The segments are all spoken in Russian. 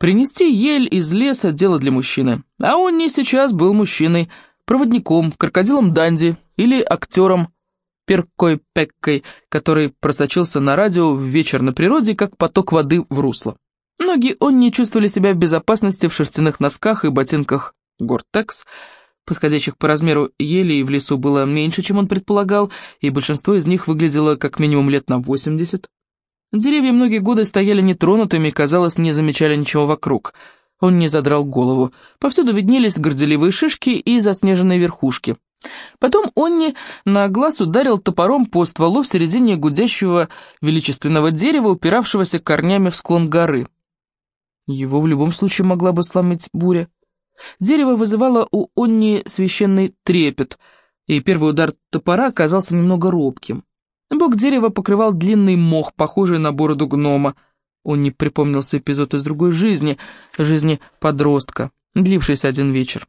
Принести ель из леса – дело для мужчины, а он не сейчас был мужчиной, проводником, крокодилом Данди или актером Перкой Пеккой, который просочился на радио в вечер на природе, как поток воды в русло. Многие он не чувствовали себя в безопасности в шерстяных носках и ботинках Гортекс, подходящих по размеру елей в лесу было меньше, чем он предполагал, и большинство из них выглядело как минимум лет на 80. Деревья многие годы стояли нетронутыми и, казалось, не замечали ничего вокруг. Он не задрал голову. Повсюду виднелись горделивые шишки и заснеженные верхушки. Потом Онни на глаз ударил топором по стволу в середине гудящего величественного дерева, упиравшегося корнями в склон горы. Его в любом случае могла бы сломить буря. Дерево вызывало у Онни священный трепет, и первый удар топора оказался немного робким. Бок дерева покрывал длинный мох, похожий на бороду гнома. Он не припомнился эпизод из другой жизни, жизни подростка, длившийся один вечер.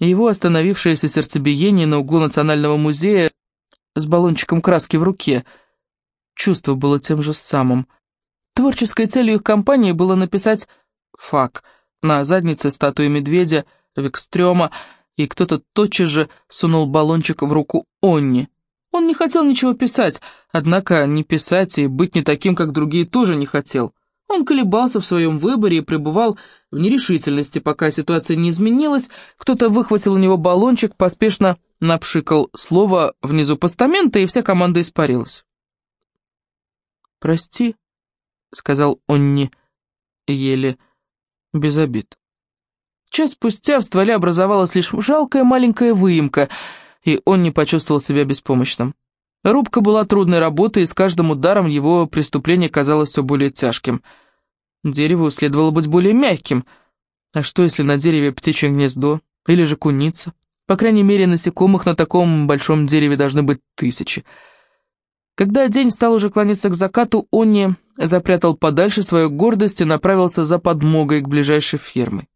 Его остановившееся сердцебиение на углу Национального музея с баллончиком краски в руке. Чувство было тем же самым. Творческой целью их компании было написать «фак» на заднице статуи медведя Викстрёма, и кто-то тотчас же сунул баллончик в руку Онни. Он не хотел ничего писать, однако не писать и быть не таким, как другие, тоже не хотел. Он колебался в своем выборе и пребывал в нерешительности, пока ситуация не изменилась. Кто-то выхватил у него баллончик, поспешно напшикал слово внизу постамента, и вся команда испарилась. «Прости», — сказал Онни, еле без обид. Час спустя в стволе образовалась лишь жалкая маленькая выемка — и он не почувствовал себя беспомощным. Рубка была трудной работой, и с каждым ударом его преступление казалось все более тяжким. Дереву следовало быть более мягким. А что, если на дереве птичье гнездо? Или же куница? По крайней мере, насекомых на таком большом дереве должны быть тысячи. Когда день стал уже кланяться к закату, Онни запрятал подальше свою гордость и направился за подмогой к ближайшей ферме.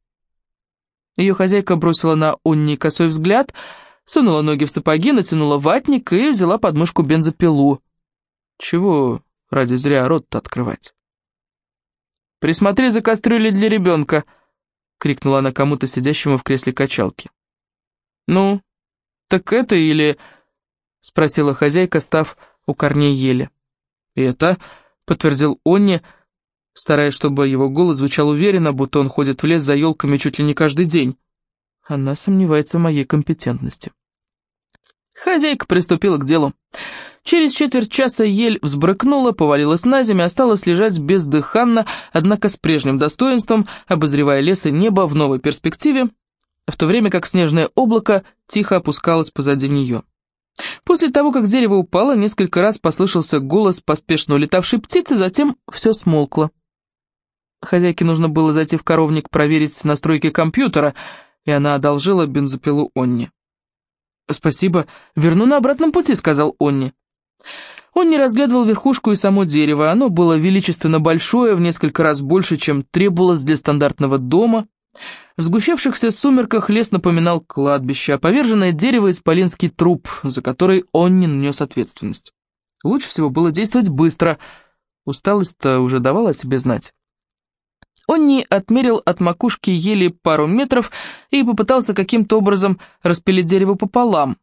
Ее хозяйка бросила на Онни косой взгляд — сунула ноги в сапоги, натянула ватник и взяла подмышку бензопилу. Чего ради зря рот-то открывать? «Присмотри за кастрюлей для ребенка!» — крикнула она кому-то, сидящему в кресле качалки. «Ну, так это или...» — спросила хозяйка, став у корней ели. «Это...» — подтвердил Онни, стараясь, чтобы его голос звучал уверенно, будто он ходит в лес за елками чуть ли не каждый день. Она сомневается в моей компетентности. Хозяйка приступила к делу. Через четверть часа ель взбрыкнула, повалилась на землю, осталась лежать бездыханно, однако с прежним достоинством, обозревая лес и небо в новой перспективе, в то время как снежное облако тихо опускалось позади нее. После того, как дерево упало, несколько раз послышался голос поспешно улетавшей птицы, затем все смолкло. Хозяйке нужно было зайти в коровник проверить настройки компьютера, и она одолжила бензопилу Онни. «Спасибо, верну на обратном пути», — сказал Онни. Он не разглядывал верхушку и само дерево, оно было величественно большое, в несколько раз больше, чем требовалось для стандартного дома. В сгущавшихся сумерках лес напоминал кладбище, а поверженное дерево — исполинский труп, за который он не нанес ответственность. Лучше всего было действовать быстро, усталость-то уже давала о себе знать. Онни отмерил от макушки ели пару метров и попытался каким-то образом распилить дерево пополам.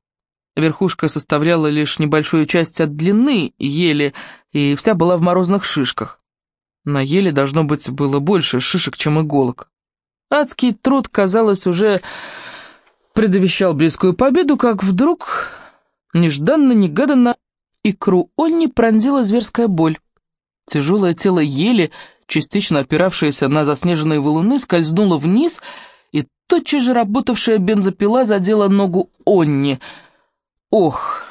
Верхушка составляла лишь небольшую часть от длины ели, и вся была в морозных шишках. На еле, должно быть, было больше шишек, чем иголок. Адский труд, казалось, уже предвещал близкую победу, как вдруг, нежданно-негаданно, икру Онни пронзила зверская боль. Тяжелое тело ели частично опиравшаяся на заснеженные валуны, скользнула вниз, и тотчас же работавшая бензопила задела ногу Онни. «Ох!»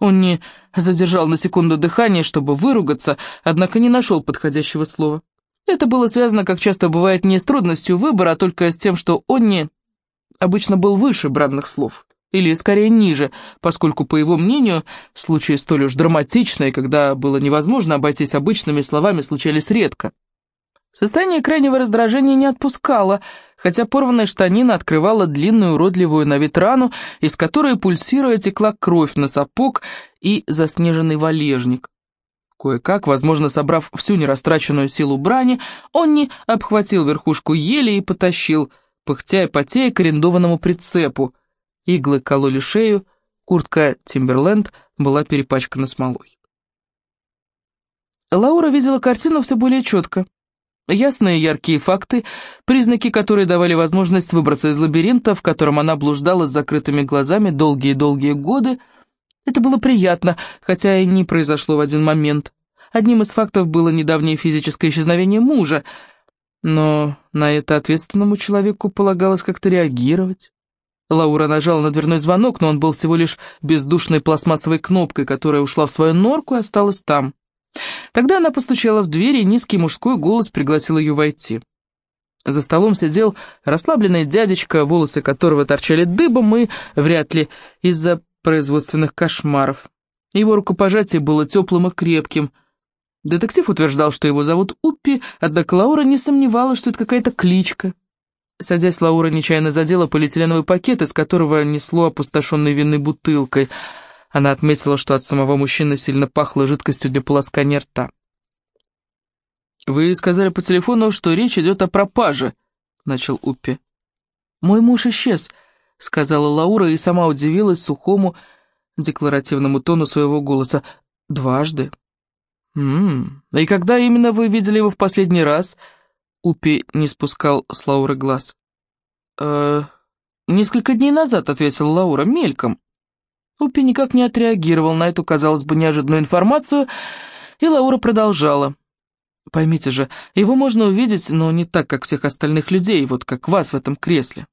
Онни задержал на секунду дыхание, чтобы выругаться, однако не нашел подходящего слова. Это было связано, как часто бывает, не с трудностью выбора, а только с тем, что Онни обычно был выше бранных слов или скорее ниже, поскольку, по его мнению, случаи столь уж драматичные, когда было невозможно обойтись обычными словами, случались редко. Состояние крайнего раздражения не отпускало, хотя порванная штанина открывала длинную уродливую на вид рану, из которой, пульсируя, текла кровь на сапог и заснеженный валежник. Кое-как, возможно, собрав всю нерастраченную силу брани, Онни обхватил верхушку ели и потащил, пыхтя и потея к арендованному прицепу. Иглы кололи шею, куртка Тимберленд была перепачкана смолой. Лаура видела картину все более четко. Ясные яркие факты, признаки, которые давали возможность выбраться из лабиринта, в котором она блуждала с закрытыми глазами долгие-долгие годы. Это было приятно, хотя и не произошло в один момент. Одним из фактов было недавнее физическое исчезновение мужа, но на это ответственному человеку полагалось как-то реагировать. Лаура нажала на дверной звонок, но он был всего лишь бездушной пластмассовой кнопкой, которая ушла в свою норку и осталась там. Тогда она постучала в дверь, и низкий мужской голос пригласил ее войти. За столом сидел расслабленный дядечка, волосы которого торчали дыбом и, вряд ли, из-за производственных кошмаров. Его рукопожатие было теплым и крепким. Детектив утверждал, что его зовут Уппи, однако Лаура не сомневалась, что это какая-то кличка. Садясь, Лаура нечаянно задела полиэтиленовый пакет, из которого несло опустошенной винной бутылкой — она отметила, что от самого мужчины сильно пахло жидкостью для полоскания рта. «Вы сказали по телефону, что речь идет о пропаже», — начал Уппи. «Мой муж исчез», — сказала Лаура и сама удивилась сухому декларативному тону своего голоса. «Дважды». «М -м, и когда именно вы видели его в последний раз?» Уппи не спускал с Лауры глаз. «Э, «Несколько дней назад», — ответила Лаура, — «мельком». Уппи никак не отреагировал на эту, казалось бы, неожиданную информацию, и Лаура продолжала. «Поймите же, его можно увидеть, но не так, как всех остальных людей, вот как вас в этом кресле».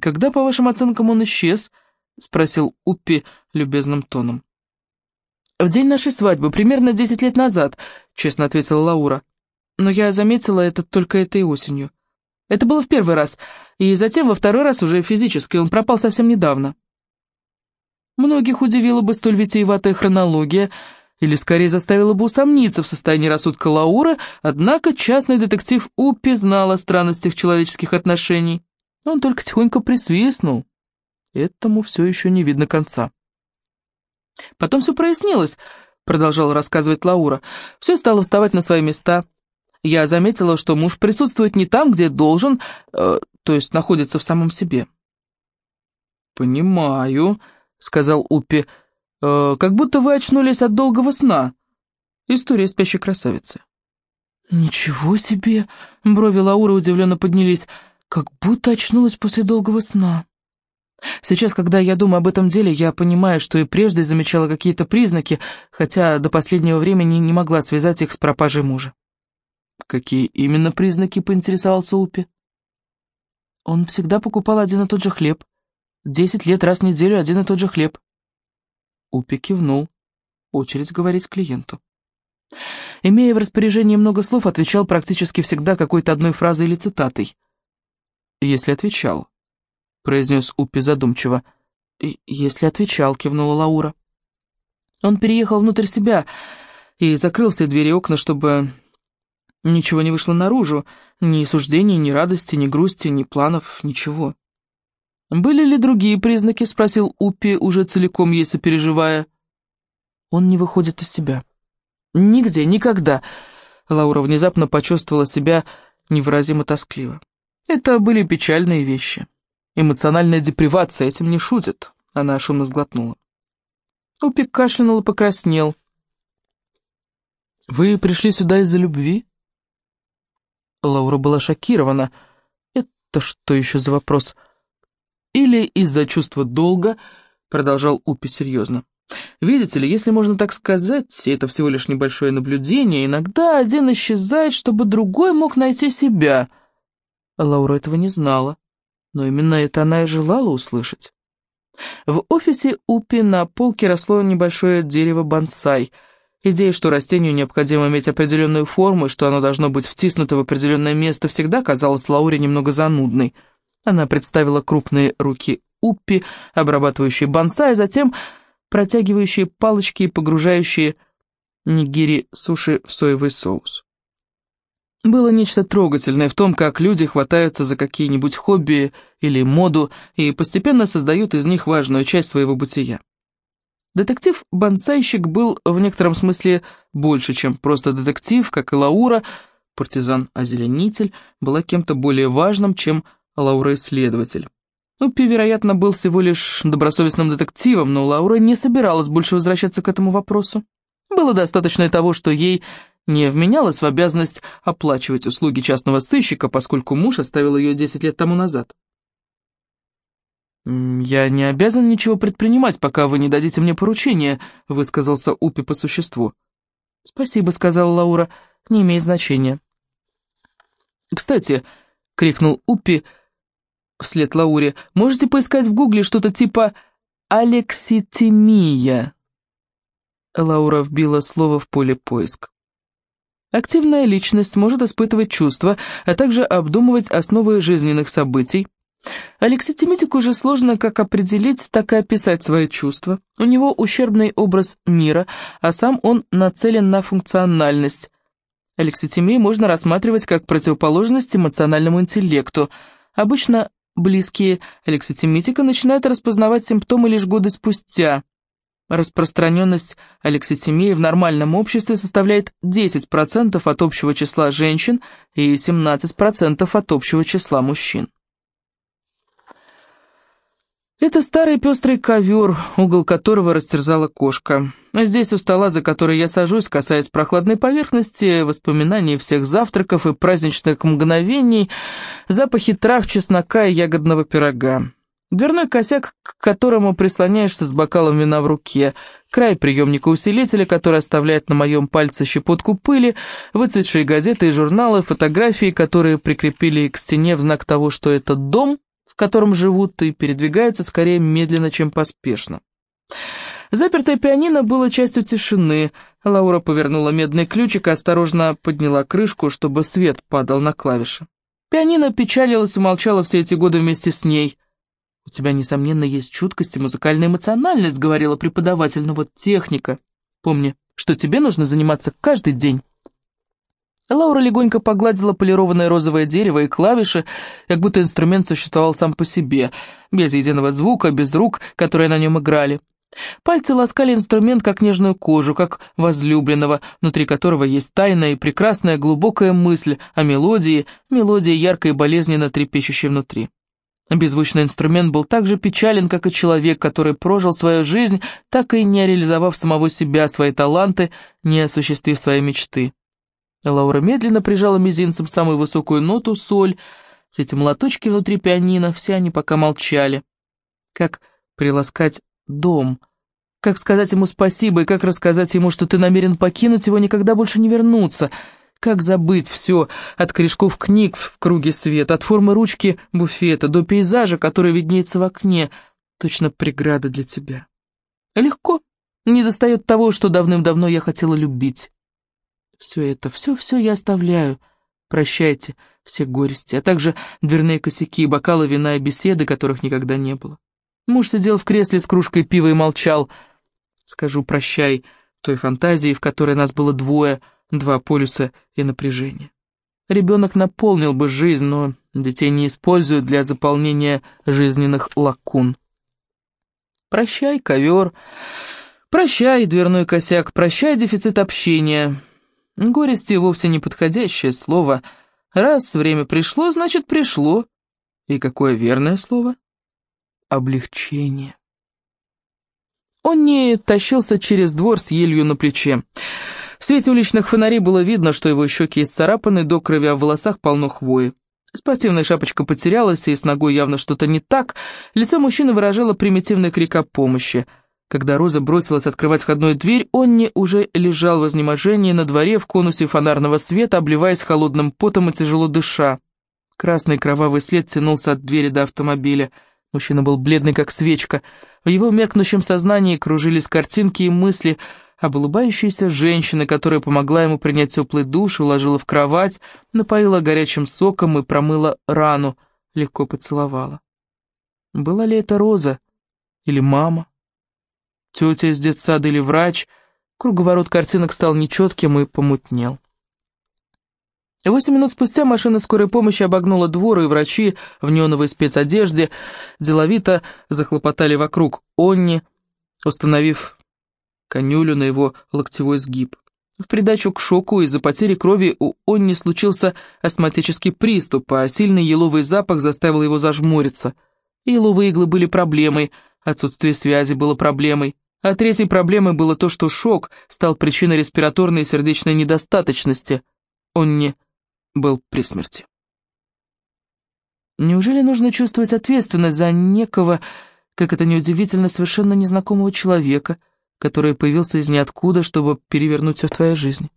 «Когда, по вашим оценкам, он исчез?» — спросил Уппи любезным тоном. «В день нашей свадьбы, примерно десять лет назад», — честно ответила Лаура. «Но я заметила это только этой осенью. Это было в первый раз, и затем во второй раз уже физически, он пропал совсем недавно». Многих удивила бы столь витиеватая хронология, или скорее заставила бы усомниться в состоянии рассудка Лаура, однако частный детектив Уппи знал о странностях человеческих отношений. Он только тихонько присвистнул. Этому все еще не видно конца. Потом все прояснилось, продолжала рассказывать Лаура. Все стало вставать на свои места. Я заметила, что муж присутствует не там, где должен, э, то есть находится в самом себе. «Понимаю», сказал Уппи. «Э, «Как будто вы очнулись от долгого сна. История спящей красавицы». «Ничего себе!» — брови Лауры удивленно поднялись. «Как будто очнулась после долгого сна». Сейчас, когда я думаю об этом деле, я понимаю, что и прежде замечала какие-то признаки, хотя до последнего времени не могла связать их с пропажей мужа. «Какие именно признаки?» — поинтересовался Упи. Он всегда покупал один и тот же хлеб, Десять лет раз в неделю один и тот же хлеб. Упи кивнул. Очередь говорить клиенту. Имея в распоряжении много слов, отвечал практически всегда какой-то одной фразой или цитатой. «Если отвечал», — произнес Упи задумчиво. «Если отвечал», — кивнула Лаура. Он переехал внутрь себя и закрыл все двери и окна, чтобы ничего не вышло наружу, ни суждений, ни радости, ни грусти, ни планов, ничего. «Были ли другие признаки?» — спросил Уппи, уже целиком ей сопереживая. «Он не выходит из себя. Нигде, никогда». Лаура внезапно почувствовала себя невыразимо тоскливо. Это были печальные вещи. Эмоциональная депривация этим не шутит. Она шумно сглотнула. Упик кашлянул и покраснел. «Вы пришли сюда из-за любви?» Лаура была шокирована. «Это что еще за вопрос?» Или из-за чувства долга, продолжал Упи серьезно. Видите ли, если можно так сказать, это всего лишь небольшое наблюдение, иногда один исчезает, чтобы другой мог найти себя. Лаура этого не знала, но именно это она и желала услышать. В офисе Упи на полке росло небольшое дерево бонсай. Идея, что растению необходимо иметь определенную форму что оно должно быть втиснуто в определенное место, всегда казалась Лауре немного занудной. Она представила крупные руки Уппи, обрабатывающие бонсай, затем протягивающие палочки и погружающие нигири суши в соевый соус. Было нечто трогательное в том, как люди хватаются за какие-нибудь хобби или моду и постепенно создают из них важную часть своего бытия. Детектив-бонсайщик был в некотором смысле больше, чем просто детектив, как и Лаура, партизан-озеленитель, была кем-то более важным, чем Лаура-исследователь. Уппи, вероятно, был всего лишь добросовестным детективом, но Лаура не собиралась больше возвращаться к этому вопросу. Было достаточно и того, что ей не вменялось в обязанность оплачивать услуги частного сыщика, поскольку муж оставил ее 10 лет тому назад. «Я не обязан ничего предпринимать, пока вы не дадите мне поручение», — высказался Упи по существу. «Спасибо», — сказала Лаура, — «не имеет значения». «Кстати», — крикнул Упи вслед Лауре, — «можете поискать в гугле что-то типа «алекситимия»?» Лаура вбила слово в поле поиск. Активная личность может испытывать чувства, а также обдумывать основы жизненных событий, Алекситимитику же сложно как определить, так и описать свои чувства. У него ущербный образ мира, а сам он нацелен на функциональность. Алекситимию можно рассматривать как противоположность эмоциональному интеллекту. Обычно близкие алекситимитика начинают распознавать симптомы лишь годы спустя. Распространенность алекситимии в нормальном обществе составляет 10% от общего числа женщин и 17% от общего числа мужчин. Это старый пестрый ковер, угол которого растерзала кошка. Здесь у стола, за который я сажусь, касаясь прохладной поверхности, воспоминаний всех завтраков и праздничных мгновений, запахи трав, чеснока и ягодного пирога. Дверной косяк, к которому прислоняешься с бокалом вина в руке, край приемника усилителя, который оставляет на моем пальце щепотку пыли, выцветшие газеты и журналы, фотографии, которые прикрепили к стене в знак того, что это дом, в котором живут и передвигаются скорее медленно, чем поспешно. Запертое пианино было частью тишины. Лаура повернула медный ключик и осторожно подняла крышку, чтобы свет падал на клавиши. Пианино печалилось и молчало все эти годы вместе с ней. «У тебя, несомненно, есть чуткость и музыкальная эмоциональность», — говорила преподаватель, — «но вот техника. Помни, что тебе нужно заниматься каждый день». Лаура легонько погладила полированное розовое дерево и клавиши, как будто инструмент существовал сам по себе, без единого звука, без рук, которые на нем играли. Пальцы ласкали инструмент, как нежную кожу, как возлюбленного, внутри которого есть тайная и прекрасная глубокая мысль о мелодии, мелодия ярко и болезненно трепещущей внутри. Беззвучный инструмент был так же печален, как и человек, который прожил свою жизнь, так и не реализовав самого себя, свои таланты, не осуществив свои мечты. Лаура медленно прижала мизинцем самую высокую ноту, соль. Все эти молоточки внутри пианино, все они пока молчали. Как приласкать дом? Как сказать ему спасибо и как рассказать ему, что ты намерен покинуть его, никогда больше не вернуться? Как забыть все, от корешков книг в круге света, от формы ручки буфета до пейзажа, который виднеется в окне, точно преграда для тебя. Легко, не достает того, что давным-давно я хотела любить. Все это, все-все я оставляю. Прощайте все горести, а также дверные косяки, бокалы вина и беседы, которых никогда не было. Муж сидел в кресле с кружкой пива и молчал. Скажу прощай той фантазии, в которой нас было двое, два полюса и напряжение. Ребенок наполнил бы жизнь, но детей не используют для заполнения жизненных лакун. Прощай, ковер, прощай, дверной косяк, прощай, дефицит общения — Горести вовсе не подходящее слово. Раз время пришло, значит пришло. И какое верное слово? Облегчение. Он не тащился через двор с елью на плече. В свете уличных фонарей было видно, что его щеки исцарапаны до крови, а в волосах полно хвои. Спортивная шапочка потерялась, и с ногой явно что-то не так. Лицо мужчины выражало примитивный крик о помощи — когда Роза бросилась открывать входную дверь, Онни уже лежал в изнеможении на дворе в конусе фонарного света, обливаясь холодным потом и тяжело дыша. Красный кровавый след тянулся от двери до автомобиля. Мужчина был бледный, как свечка. В его меркнущем сознании кружились картинки и мысли об улыбающейся женщине, которая помогла ему принять теплый душ, уложила в кровать, напоила горячим соком и промыла рану, легко поцеловала. Была ли это Роза или мама? Тетя из детсада или врач. Круговорот картинок стал нечетким и помутнел. Восемь минут спустя машина скорой помощи обогнула двор, и врачи в неоновой спецодежде деловито захлопотали вокруг Онни, установив конюлю на его локтевой сгиб. В придачу к шоку из-за потери крови у Онни случился астматический приступ, а сильный еловый запах заставил его зажмуриться. Еловые иглы были проблемой, отсутствие связи было проблемой, а третьей проблемой было то, что шок стал причиной респираторной и сердечной недостаточности. Онни был при смерти. Неужели нужно чувствовать ответственность за некого, как это неудивительно, совершенно незнакомого человека — который появился из ниоткуда, чтобы перевернуть все в твоей жизни.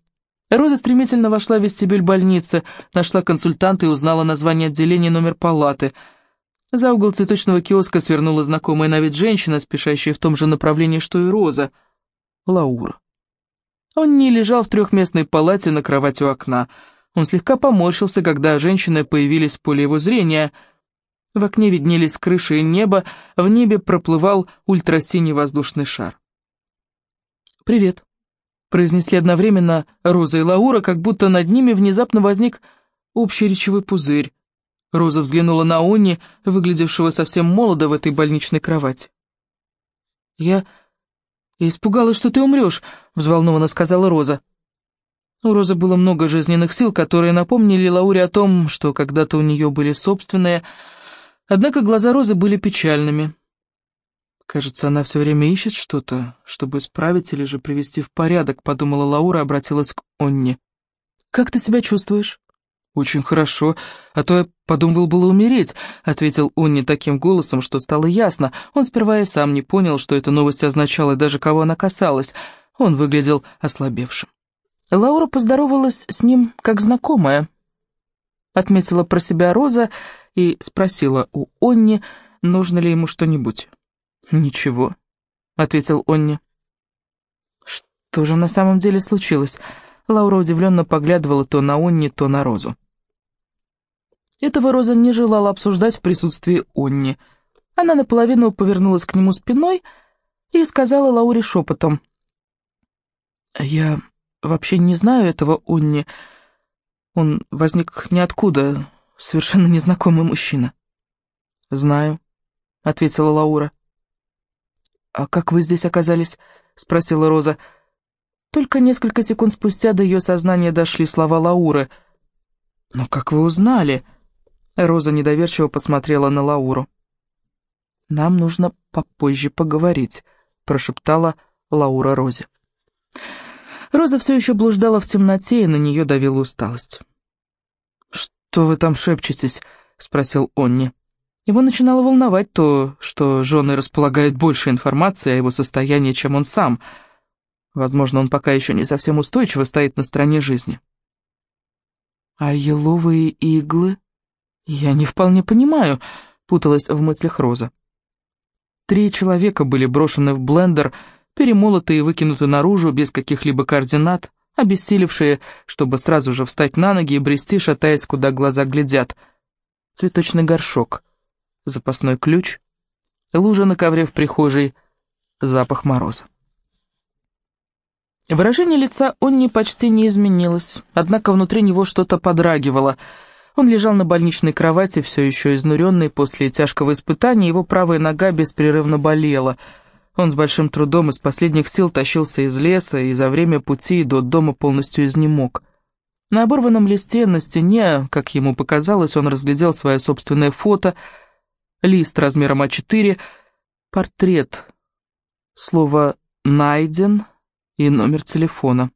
Роза стремительно вошла в вестибюль больницы, нашла консультанта и узнала название отделения номер палаты. За угол цветочного киоска свернула знакомая на вид женщина, спешащая в том же направлении, что и Роза. Лаура. Он не лежал в трехместной палате на кровати у окна. Он слегка поморщился, когда женщины появились в поле его зрения. В окне виднелись крыши и небо, в небе проплывал ультрасиний воздушный шар. «Привет», — произнесли одновременно Роза и Лаура, как будто над ними внезапно возник общий речевой пузырь. Роза взглянула на Онни, выглядевшего совсем молодо в этой больничной кровати. «Я... я испугалась, что ты умрешь», — взволнованно сказала Роза. У Розы было много жизненных сил, которые напомнили Лауре о том, что когда-то у нее были собственные, однако глаза Розы были печальными. Кажется, она все время ищет что-то, чтобы исправить или же привести в порядок, подумала Лаура и обратилась к Онне. «Как ты себя чувствуешь?» «Очень хорошо, а то я подумывал было умереть», — ответил Онни таким голосом, что стало ясно. Он сперва и сам не понял, что эта новость означала, и даже кого она касалась. Он выглядел ослабевшим. Лаура поздоровалась с ним как знакомая. Отметила про себя Роза и спросила у Онни, нужно ли ему что-нибудь. «Ничего», — ответил Онни. «Что же на самом деле случилось?» Лаура удивленно поглядывала то на Онни, то на Розу. Этого Роза не желала обсуждать в присутствии Онни. Она наполовину повернулась к нему спиной и сказала Лауре шепотом. «Я вообще не знаю этого Онни. Он возник ниоткуда, совершенно незнакомый мужчина». «Знаю», — ответила Лаура. «А как вы здесь оказались?» — спросила Роза. Только несколько секунд спустя до ее сознания дошли слова Лауры. «Но как вы узнали?» Роза недоверчиво посмотрела на Лауру. «Нам нужно попозже поговорить», — прошептала Лаура Розе. Роза все еще блуждала в темноте, и на нее давила усталость. «Что вы там шепчетесь?» — спросил Онни. Его начинало волновать то, что жены располагают больше информации о его состоянии, чем он сам. Возможно, он пока еще не совсем устойчиво стоит на стороне жизни. «А еловые иглы? Я не вполне понимаю», — путалась в мыслях Роза. Три человека были брошены в блендер, перемолоты и выкинуты наружу без каких-либо координат, обессилевшие, чтобы сразу же встать на ноги и брести, шатаясь, куда глаза глядят. Цветочный горшок — запасной ключ, лужа на ковре в прихожей, запах мороза. Выражение лица Онни почти не изменилось, однако внутри него что-то подрагивало. Он лежал на больничной кровати, все еще изнуренный после тяжкого испытания, его правая нога беспрерывно болела. Он с большим трудом из последних сил тащился из леса и за время пути до дома полностью изнемог. На оборванном листе на стене, как ему показалось, он разглядел свое собственное фото — лист размером А4, портрет, слово «найден» и номер телефона.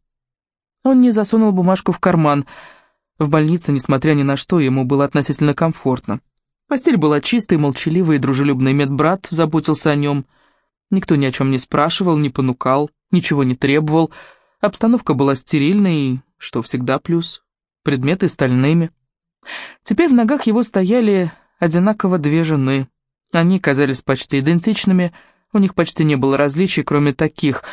Он не засунул бумажку в карман. В больнице, несмотря ни на что, ему было относительно комфортно. Постель была чистой, молчаливой, и дружелюбный медбрат заботился о нем. Никто ни о чем не спрашивал, не понукал, ничего не требовал. Обстановка была стерильной, что всегда плюс. Предметы стальными. Теперь в ногах его стояли одинаково две жены. Они казались почти идентичными, у них почти не было различий, кроме таких.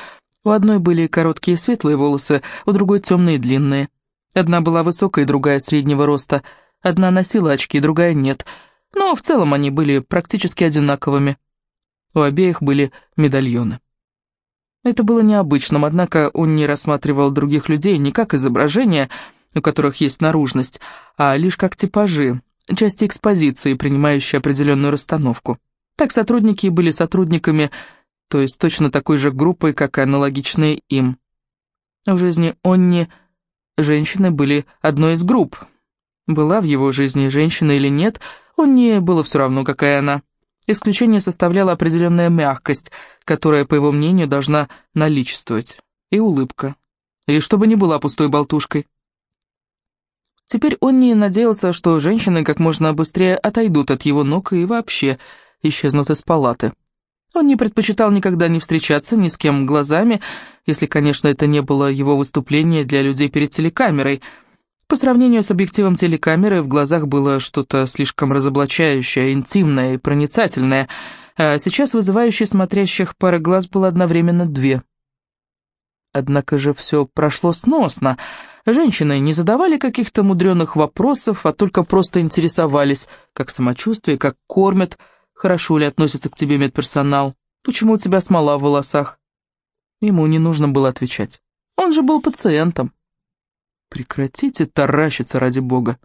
У одной были короткие светлые волосы, у другой темные длинные. Одна была высокая, другая среднего роста. Одна носила очки, другая нет. Но в целом они были практически одинаковыми. У обеих были медальоны. Это было необычным, однако он не рассматривал других людей не как изображения, у которых есть наружность, а лишь как типажи, части экспозиции, принимающие определенную расстановку. Так сотрудники были сотрудниками то есть точно такой же группой, как и аналогичные им. В жизни Онни женщины были одной из групп. Была в его жизни женщина или нет, Онни было все равно, какая она. Исключение составляла определенная мягкость, которая, по его мнению, должна наличествовать, и улыбка, и чтобы не была пустой болтушкой. Теперь он не надеялся, что женщины как можно быстрее отойдут от его ног и вообще исчезнут из палаты. Он не предпочитал никогда не встречаться ни с кем глазами, если, конечно, это не было его выступление для людей перед телекамерой. По сравнению с объективом телекамеры в глазах было что-то слишком разоблачающее, интимное и проницательное, а сейчас вызывающее смотрящих пары глаз было одновременно две. Однако же все прошло сносно. Женщины не задавали каких-то мудреных вопросов, а только просто интересовались, как самочувствие, как кормят, Хорошо ли относится к тебе медперсонал? Почему у тебя смола в волосах? Ему не нужно было отвечать. Он же был пациентом. Прекратите таращиться ради бога.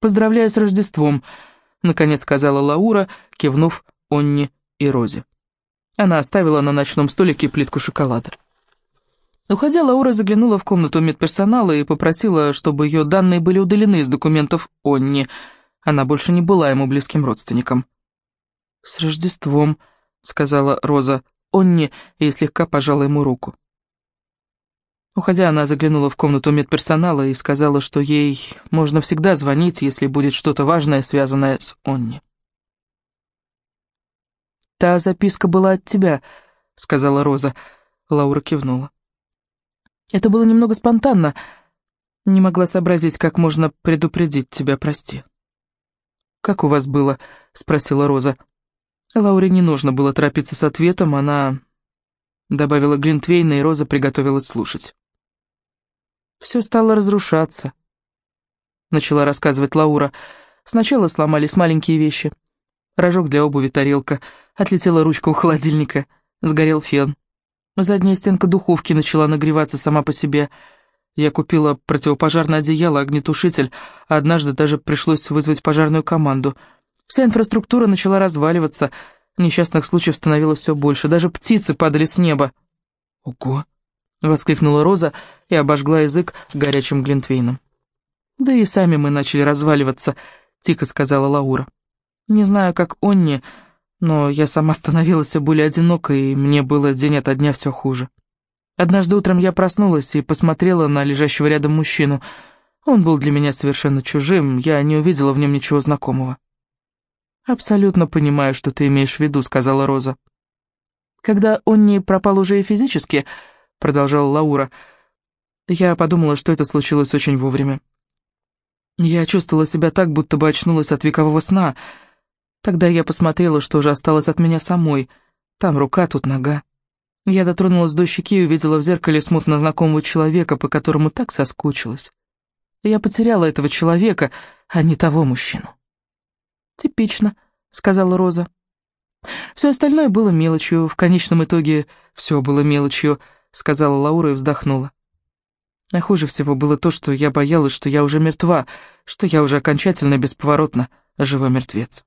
«Поздравляю с Рождеством», — наконец сказала Лаура, кивнув Онни и Розе. Она оставила на ночном столике плитку шоколада. Уходя, Лаура заглянула в комнату медперсонала и попросила, чтобы ее данные были удалены из документов Онни — она больше не была ему близким родственником. «С Рождеством», — сказала Роза Онни и слегка пожала ему руку. Уходя, она заглянула в комнату медперсонала и сказала, что ей можно всегда звонить, если будет что-то важное, связанное с Онни. «Та записка была от тебя», — сказала Роза. Лаура кивнула. «Это было немного спонтанно. Не могла сообразить, как можно предупредить тебя, прости». «Как у вас было?» — спросила Роза. Лауре не нужно было торопиться с ответом, она добавила Глинтвейна, и Роза приготовилась слушать. «Все стало разрушаться», — начала рассказывать Лаура. «Сначала сломались маленькие вещи. Рожок для обуви, тарелка, отлетела ручка у холодильника, сгорел фен. Задняя стенка духовки начала нагреваться сама по себе — я купила противопожарное одеяло, огнетушитель, а однажды даже пришлось вызвать пожарную команду. Вся инфраструктура начала разваливаться, несчастных случаев становилось все больше, даже птицы падали с неба. «Ого!» — воскликнула Роза и обожгла язык горячим глинтвейном. «Да и сами мы начали разваливаться», — тихо сказала Лаура. «Не знаю, как Онни, но я сама становилась все более одинокой, и мне было день ото дня все хуже». Однажды утром я проснулась и посмотрела на лежащего рядом мужчину. Он был для меня совершенно чужим, я не увидела в нем ничего знакомого. «Абсолютно понимаю, что ты имеешь в виду», — сказала Роза. «Когда он не пропал уже и физически», — продолжала Лаура, — «я подумала, что это случилось очень вовремя. Я чувствовала себя так, будто бы очнулась от векового сна. Тогда я посмотрела, что же осталось от меня самой. Там рука, тут нога. Я дотронулась до щеки и увидела в зеркале смутно знакомого человека, по которому так соскучилась. Я потеряла этого человека, а не того мужчину. «Типично», — сказала Роза. «Все остальное было мелочью, в конечном итоге все было мелочью», — сказала Лаура и вздохнула. А хуже всего было то, что я боялась, что я уже мертва, что я уже окончательно бесповоротно живой мертвец.